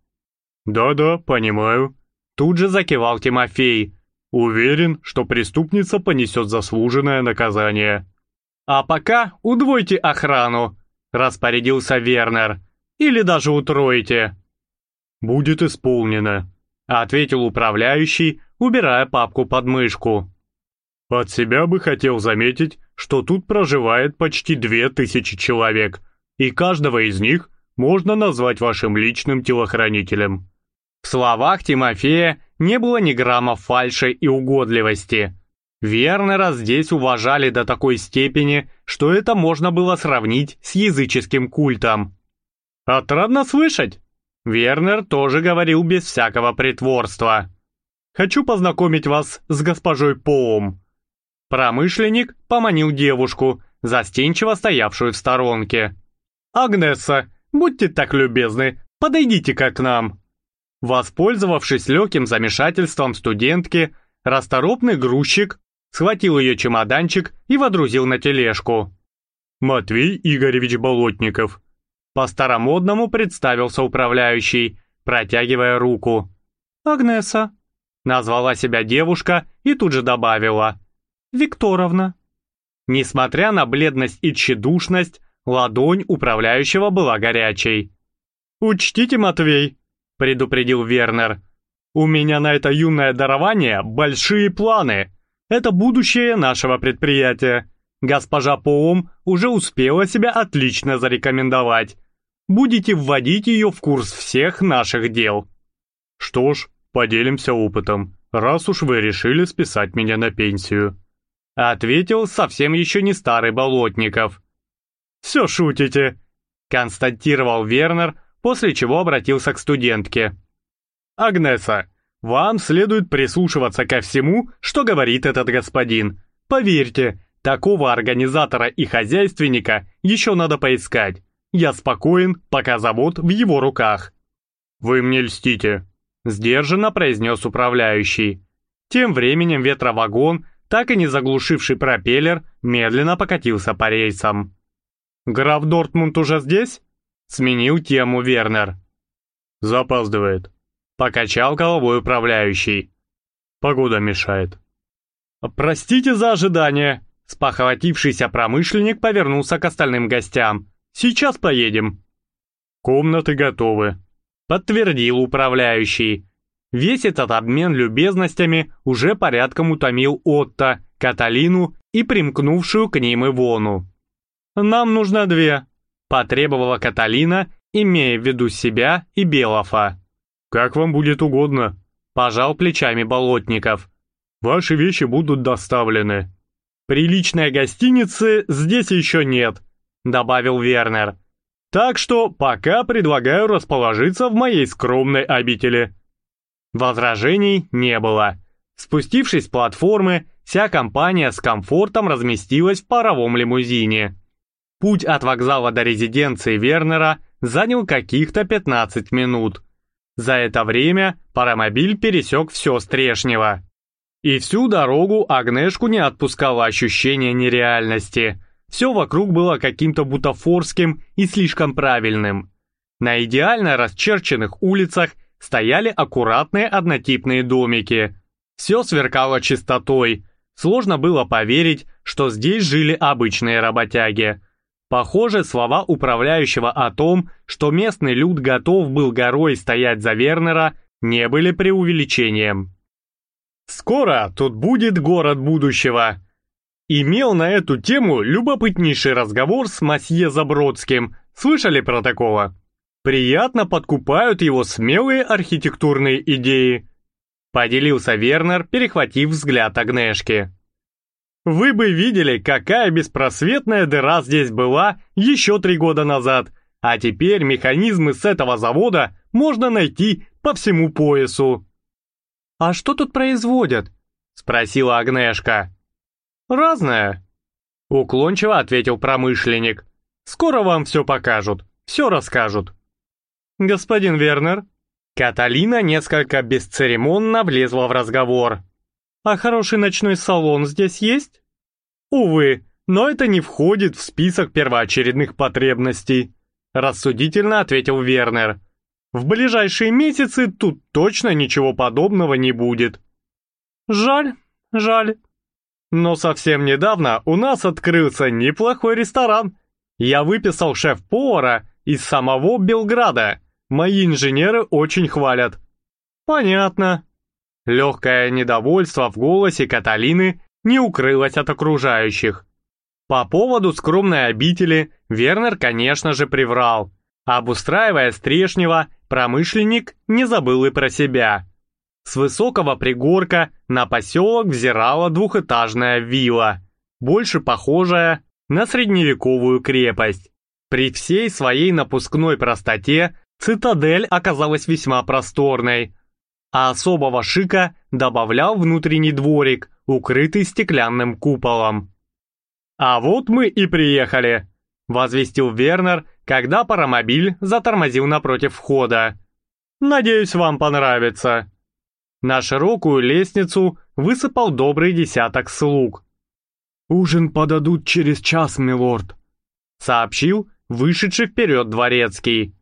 «Да-да, понимаю», — тут же закивал Тимофей. «Уверен, что преступница понесет заслуженное наказание». «А пока удвойте охрану», — распорядился Вернер. «Или даже утроите». «Будет исполнено», — ответил управляющий, убирая папку под мышку. «От себя бы хотел заметить, что тут проживает почти две тысячи человек, и каждого из них можно назвать вашим личным телохранителем». В словах Тимофея не было ни грамма фальши и угодливости. Вернера здесь уважали до такой степени, что это можно было сравнить с языческим культом. «Отрадно слышать!» Вернер тоже говорил без всякого притворства. «Хочу познакомить вас с госпожой Поум». Промышленник поманил девушку, застенчиво стоявшую в сторонке. «Агнесса, будьте так любезны, подойдите-ка к нам». Воспользовавшись легким замешательством студентки, расторопный грузчик схватил ее чемоданчик и водрузил на тележку. «Матвей Игоревич Болотников», по-старомодному представился управляющий, протягивая руку. «Агнеса», — назвала себя девушка и тут же добавила. «Викторовна». Несмотря на бледность и тщедушность, ладонь управляющего была горячей. «Учтите, Матвей», — предупредил Вернер. «У меня на это юное дарование большие планы. Это будущее нашего предприятия. Госпожа Поум уже успела себя отлично зарекомендовать. Будете вводить ее в курс всех наших дел. Что ж, поделимся опытом, раз уж вы решили списать меня на пенсию. Ответил совсем еще не старый Болотников. «Все шутите», — констатировал Вернер, после чего обратился к студентке. «Агнеса, вам следует прислушиваться ко всему, что говорит этот господин. Поверьте, Такого организатора и хозяйственника еще надо поискать. Я спокоен, пока завод в его руках. «Вы мне льстите», — сдержанно произнес управляющий. Тем временем ветровагон, так и не заглушивший пропеллер, медленно покатился по рейсам. «Граф Дортмунд уже здесь?» — сменил тему Вернер. «Запаздывает», — покачал головой управляющий. «Погода мешает». «Простите за ожидание», Спохватившийся промышленник повернулся к остальным гостям. «Сейчас поедем». «Комнаты готовы», — подтвердил управляющий. Весь этот обмен любезностями уже порядком утомил Отто, Каталину и примкнувшую к ним Ивону. «Нам нужно две», — потребовала Каталина, имея в виду себя и Белофа. «Как вам будет угодно», — пожал плечами Болотников. «Ваши вещи будут доставлены». «Приличной гостиницы здесь еще нет», — добавил Вернер. «Так что пока предлагаю расположиться в моей скромной обители». Возражений не было. Спустившись с платформы, вся компания с комфортом разместилась в паровом лимузине. Путь от вокзала до резиденции Вернера занял каких-то 15 минут. За это время паромобиль пересек все Стрешнево. И всю дорогу Агнешку не отпускало ощущение нереальности. Все вокруг было каким-то бутафорским и слишком правильным. На идеально расчерченных улицах стояли аккуратные однотипные домики. Все сверкало чистотой. Сложно было поверить, что здесь жили обычные работяги. Похоже, слова управляющего о том, что местный люд готов был горой стоять за Вернера, не были преувеличением. Скоро тут будет город будущего. Имел на эту тему любопытнейший разговор с масье Забродским. Слышали про такого? Приятно подкупают его смелые архитектурные идеи. Поделился Вернер, перехватив взгляд Агнешки. Вы бы видели, какая беспросветная дыра здесь была еще три года назад, а теперь механизмы с этого завода можно найти по всему поясу. «А что тут производят?» — спросила Агнешка. «Разное», — уклончиво ответил промышленник. «Скоро вам все покажут, все расскажут». «Господин Вернер?» Каталина несколько бесцеремонно влезла в разговор. «А хороший ночной салон здесь есть?» «Увы, но это не входит в список первоочередных потребностей», рассудительно ответил Вернер. «В ближайшие месяцы тут точно ничего подобного не будет». «Жаль, жаль», но совсем недавно у нас открылся неплохой ресторан. Я выписал шеф-повара из самого Белграда. Мои инженеры очень хвалят. Понятно. Легкое недовольство в голосе Каталины не укрылось от окружающих. По поводу скромной обители Вернер, конечно же, приврал. Обустраивая Стрешнева, промышленник не забыл и про себя. С высокого пригорка на поселок взирала двухэтажная вилла, больше похожая на средневековую крепость. При всей своей напускной простоте цитадель оказалась весьма просторной, а особого шика добавлял внутренний дворик, укрытый стеклянным куполом. «А вот мы и приехали», — возвестил Вернер, когда паромобиль затормозил напротив входа. «Надеюсь, вам понравится». На широкую лестницу высыпал добрый десяток слуг. «Ужин подадут через час, милорд», — сообщил вышедший вперед дворецкий.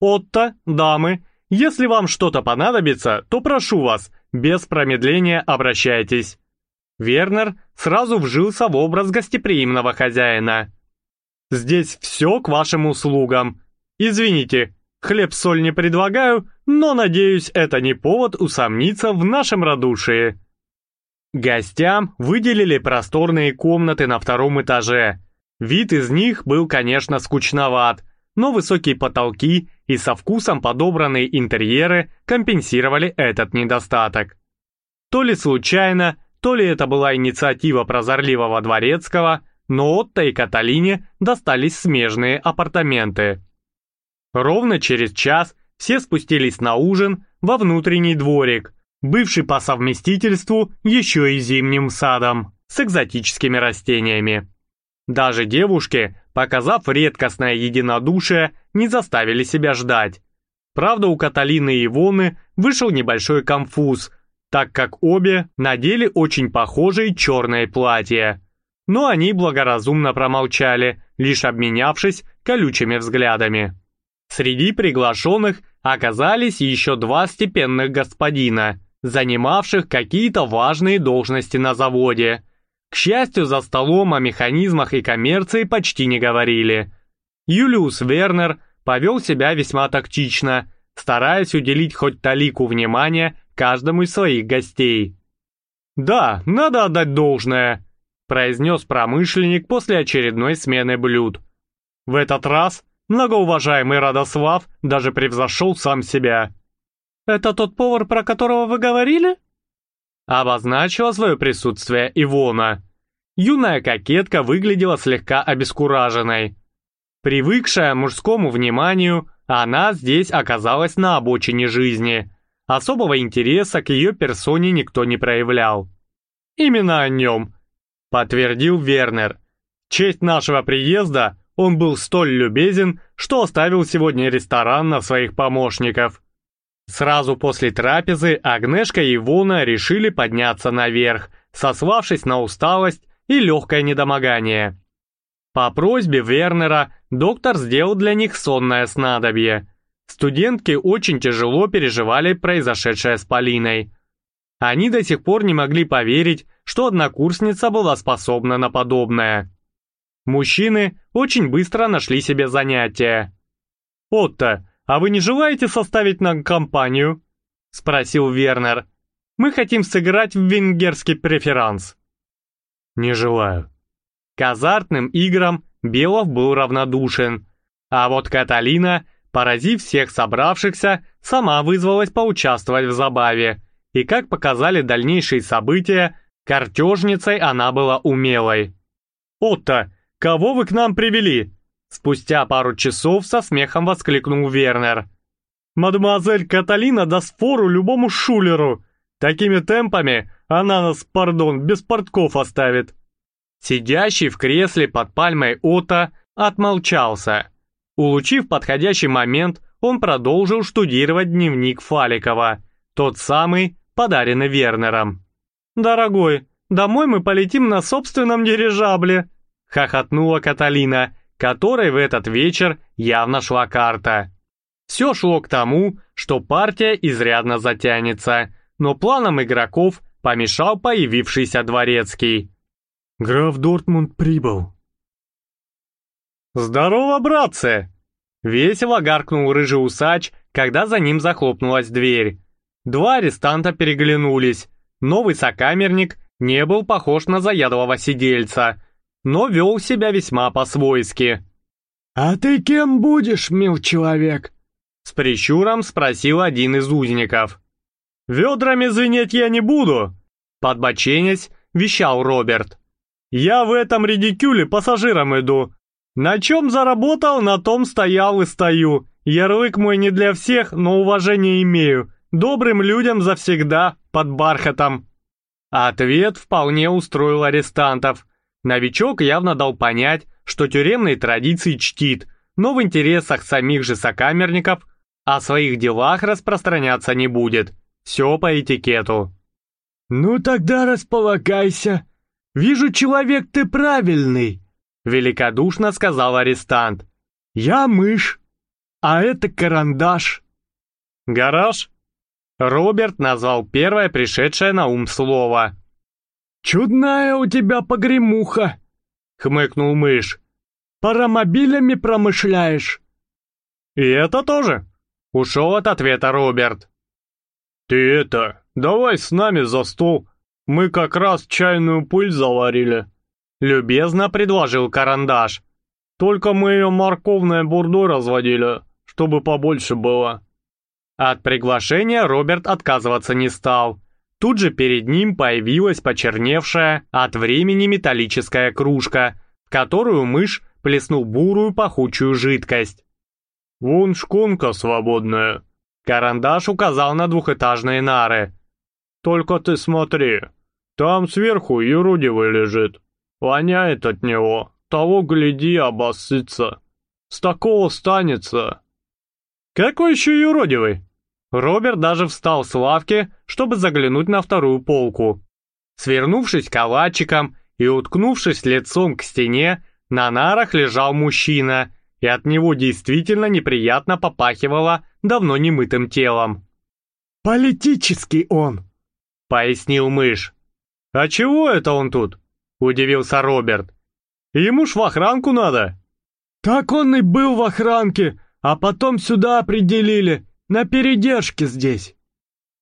«Отто, дамы, если вам что-то понадобится, то прошу вас, без промедления обращайтесь». Вернер сразу вжился в образ гостеприимного хозяина. «Здесь все к вашим услугам. Извините, Хлеб-соль не предлагаю, но, надеюсь, это не повод усомниться в нашем радушии». Гостям выделили просторные комнаты на втором этаже. Вид из них был, конечно, скучноват, но высокие потолки и со вкусом подобранные интерьеры компенсировали этот недостаток. То ли случайно, то ли это была инициатива прозорливого дворецкого, но Отто и Каталине достались смежные апартаменты. Ровно через час все спустились на ужин во внутренний дворик, бывший по совместительству еще и зимним садом с экзотическими растениями. Даже девушки, показав редкостное единодушие, не заставили себя ждать. Правда, у Каталины и Ивоны вышел небольшой конфуз, так как обе надели очень похожие черные платья. Но они благоразумно промолчали, лишь обменявшись колючими взглядами. Среди приглашенных оказались еще два степенных господина, занимавших какие-то важные должности на заводе. К счастью, за столом о механизмах и коммерции почти не говорили. Юлиус Вернер повел себя весьма тактично, стараясь уделить хоть талику внимания каждому из своих гостей. «Да, надо отдать должное», – произнес промышленник после очередной смены блюд. В этот раз Многоуважаемый Радослав даже превзошел сам себя. «Это тот повар, про которого вы говорили?» Обозначила свое присутствие Ивона. Юная кокетка выглядела слегка обескураженной. Привыкшая мужскому вниманию, она здесь оказалась на обочине жизни. Особого интереса к ее персоне никто не проявлял. «Именно о нем», — подтвердил Вернер. «В честь нашего приезда он был столь любезен, что оставил сегодня ресторан на своих помощников. Сразу после трапезы Агнешка и Вона решили подняться наверх, сославшись на усталость и легкое недомогание. По просьбе Вернера доктор сделал для них сонное снадобье. Студентки очень тяжело переживали произошедшее с Полиной. Они до сих пор не могли поверить, что однокурсница была способна на подобное. Мужчины очень быстро нашли себе занятие. «Отто, а вы не желаете составить нам компанию?» — спросил Вернер. «Мы хотим сыграть в венгерский преферанс». не желаю. К азартным играм Белов был равнодушен, а вот Каталина, поразив всех собравшихся, сама вызвалась поучаствовать в забаве, и, как показали дальнейшие события, картежницей она была умелой. «Отто, кого вы к нам привели?» Спустя пару часов со смехом воскликнул Вернер. «Мадемуазель Каталина даст фору любому шулеру. Такими темпами она нас, пардон, без портков оставит». Сидящий в кресле под пальмой Отто отмолчался. Улучив подходящий момент, он продолжил штудировать дневник Фаликова, тот самый, подаренный Вернером. «Дорогой, домой мы полетим на собственном дирижабле», — хохотнула Каталина, которой в этот вечер явно шла карта. Все шло к тому, что партия изрядно затянется, но планам игроков помешал появившийся дворецкий. «Граф Дортмунд прибыл», «Здорово, братцы!» Весело гаркнул рыжий усач, когда за ним захлопнулась дверь. Два арестанта переглянулись. Новый сокамерник не был похож на заядлого сидельца, но вел себя весьма по-свойски. «А ты кем будешь, мил человек?» С прищуром спросил один из узников. «Ведрами звенеть я не буду!» Подбоченясь, вещал Роберт. «Я в этом редикюле пассажиром иду, на чем заработал, на том стоял и стою. Ярлык мой не для всех, но уважение имею. Добрым людям завсегда, под бархатом. Ответ вполне устроил арестантов. Новичок явно дал понять, что тюремные традиции чтит, но в интересах самих же сокамерников о своих делах распространяться не будет. Все по этикету. «Ну тогда располагайся. Вижу, человек ты правильный. Великодушно сказал арестант. «Я мышь, а это карандаш». «Гараж?» Роберт назвал первое пришедшее на ум слово. «Чудная у тебя погремуха», — хмыкнул мышь. «Паромобилями промышляешь». «И это тоже?» — ушел от ответа Роберт. «Ты это, давай с нами за стол. Мы как раз чайную пыль заварили», Любезно предложил карандаш. Только мы ее морковной бурдой разводили, чтобы побольше было. От приглашения Роберт отказываться не стал. Тут же перед ним появилась почерневшая от времени металлическая кружка, в которую мышь плеснул бурую пахучую жидкость. «Вон шконка свободная», — карандаш указал на двухэтажные нары. «Только ты смотри, там сверху юродивый лежит». Воняет от него, того гляди, обоссытся. С такого станется. Какой еще юродивый? Роберт даже встал с лавки, чтобы заглянуть на вторую полку. Свернувшись калачиком и уткнувшись лицом к стене, на нарах лежал мужчина, и от него действительно неприятно попахивало давно немытым телом. «Политический он», — пояснил мышь. «А чего это он тут?» — удивился Роберт. «Ему ж в охранку надо». «Так он и был в охранке, а потом сюда определили, на передержке здесь».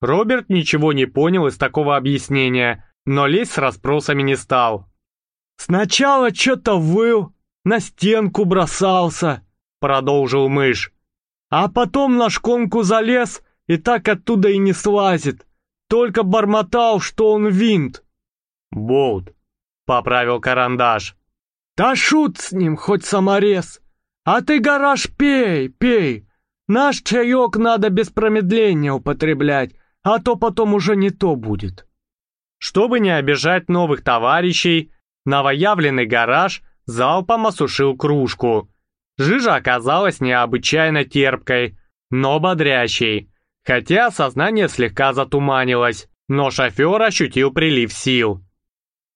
Роберт ничего не понял из такого объяснения, но лезть с расспросами не стал. «Сначала что-то выл, на стенку бросался», — продолжил мышь. «А потом на шконку залез и так оттуда и не слазит. Только бормотал, что он винт». «Болт», Поправил карандаш. Да шут с ним, хоть саморез. А ты, гараж, пей, пей. Наш чаек надо без промедления употреблять, а то потом уже не то будет. Чтобы не обижать новых товарищей, новоявленный гараж залпом осушил кружку. Жижа оказалась необычайно терпкой, но бодрящей, хотя сознание слегка затуманилось, но шофер ощутил прилив сил.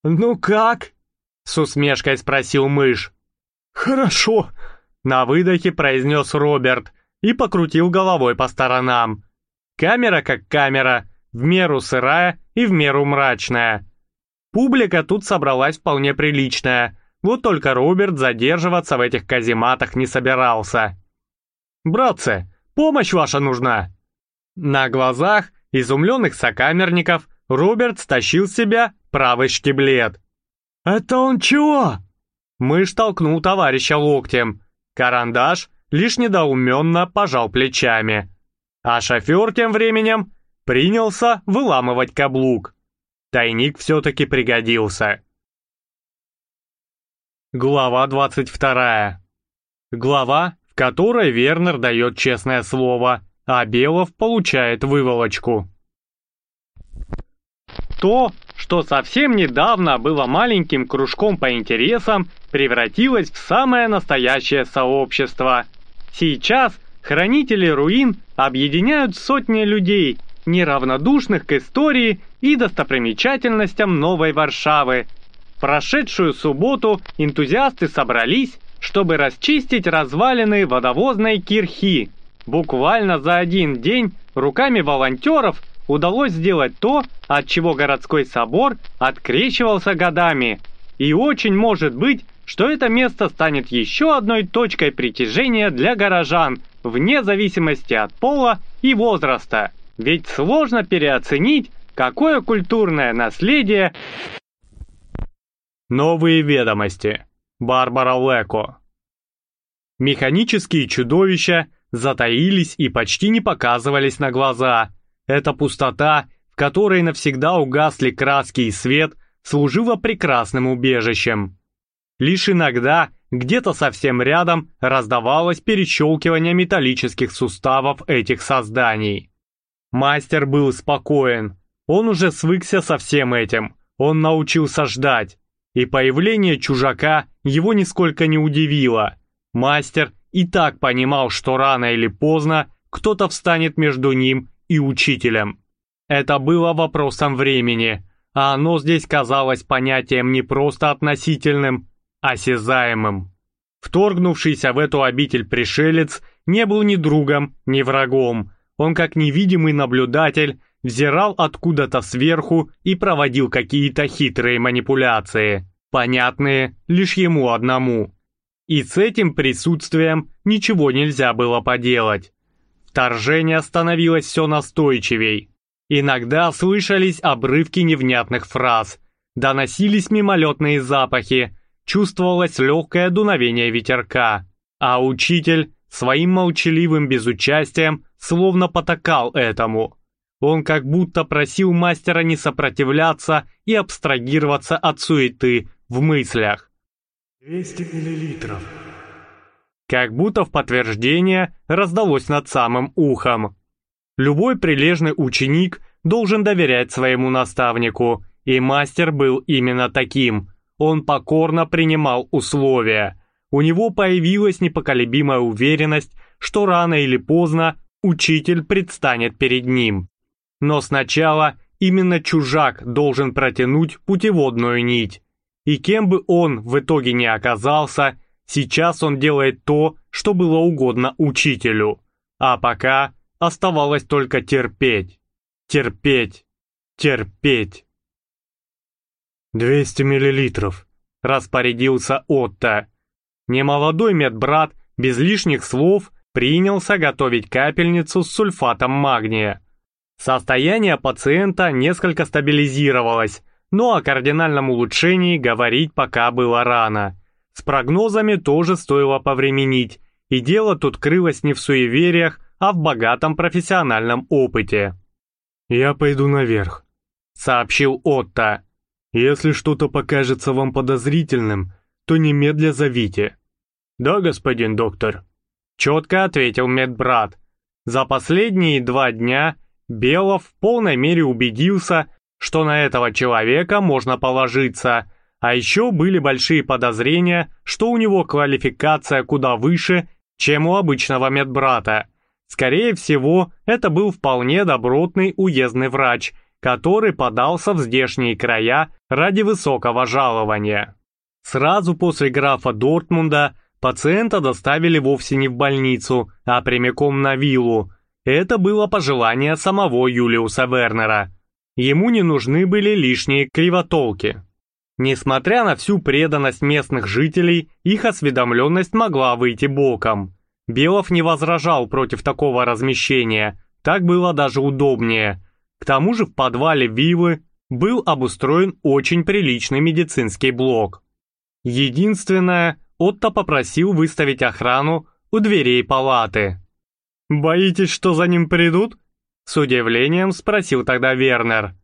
«Ну как?» — с усмешкой спросил мышь. «Хорошо», — на выдохе произнес Роберт и покрутил головой по сторонам. Камера как камера, в меру сырая и в меру мрачная. Публика тут собралась вполне приличная, вот только Роберт задерживаться в этих казематах не собирался. «Братцы, помощь ваша нужна!» На глазах изумленных сокамерников Роберт стащил с себя правый штиблет. Это он чего?» Мышь толкнул товарища локтем. Карандаш лишь недоуменно пожал плечами. А шофер тем временем принялся выламывать каблук. Тайник все-таки пригодился. Глава 22. Глава, в которой Вернер дает честное слово, а Белов получает выволочку. То, что совсем недавно было маленьким кружком по интересам, превратилось в самое настоящее сообщество. Сейчас хранители руин объединяют сотни людей, неравнодушных к истории и достопримечательностям Новой Варшавы. Прошедшую субботу энтузиасты собрались, чтобы расчистить развалины водовозной кирхи. Буквально за один день руками волонтеров удалось сделать то, от чего городской собор открещивался годами. И очень может быть, что это место станет еще одной точкой притяжения для горожан, вне зависимости от пола и возраста. Ведь сложно переоценить, какое культурное наследие... Новые ведомости. Барбара Леко. Механические чудовища затаились и почти не показывались на глаза. Эта пустота, в которой навсегда угасли краски и свет, служила прекрасным убежищем. Лишь иногда, где-то совсем рядом, раздавалось перещелкивание металлических суставов этих созданий. Мастер был спокоен. Он уже свыкся со всем этим. Он научился ждать. И появление чужака его нисколько не удивило. Мастер и так понимал, что рано или поздно кто-то встанет между ним и учителем. Это было вопросом времени, а оно здесь казалось понятием не просто относительным, осязаемым. Вторгнувшийся в эту обитель пришелец не был ни другом, ни врагом. Он, как невидимый наблюдатель, взирал откуда-то сверху и проводил какие-то хитрые манипуляции, понятные лишь ему одному. И с этим присутствием ничего нельзя было поделать. Вторжение становилось все настойчивей. Иногда слышались обрывки невнятных фраз, доносились мимолетные запахи, чувствовалось легкое дуновение ветерка, а учитель своим молчаливым безучастием словно потакал этому. Он как будто просил мастера не сопротивляться и абстрагироваться от суеты в мыслях. 200 миллилитров. Как будто в подтверждение раздалось над самым ухом. Любой прилежный ученик должен доверять своему наставнику, и мастер был именно таким. Он покорно принимал условия. У него появилась непоколебимая уверенность, что рано или поздно учитель предстанет перед ним. Но сначала именно чужак должен протянуть путеводную нить. И кем бы он в итоге не оказался, сейчас он делает то, что было угодно учителю. А пока оставалось только терпеть, терпеть, терпеть. «Двести миллилитров», — распорядился Отто. Немолодой медбрат без лишних слов принялся готовить капельницу с сульфатом магния. Состояние пациента несколько стабилизировалось, но о кардинальном улучшении говорить пока было рано. С прогнозами тоже стоило повременить, и дело тут крылось не в суевериях, а в богатом профессиональном опыте. «Я пойду наверх», — сообщил Отто. «Если что-то покажется вам подозрительным, то немедля зовите». «Да, господин доктор», — четко ответил медбрат. За последние два дня Белов в полной мере убедился, что на этого человека можно положиться, а еще были большие подозрения, что у него квалификация куда выше, чем у обычного медбрата. Скорее всего, это был вполне добротный уездный врач, который подался в здешние края ради высокого жалования. Сразу после графа Дортмунда пациента доставили вовсе не в больницу, а прямиком на виллу. Это было пожелание самого Юлиуса Вернера – Ему не нужны были лишние кривотолки. Несмотря на всю преданность местных жителей, их осведомленность могла выйти боком. Белов не возражал против такого размещения, так было даже удобнее. К тому же в подвале виллы был обустроен очень приличный медицинский блок. Единственное, Отто попросил выставить охрану у дверей палаты. «Боитесь, что за ним придут?» С удивлением спросил тогда Вернер.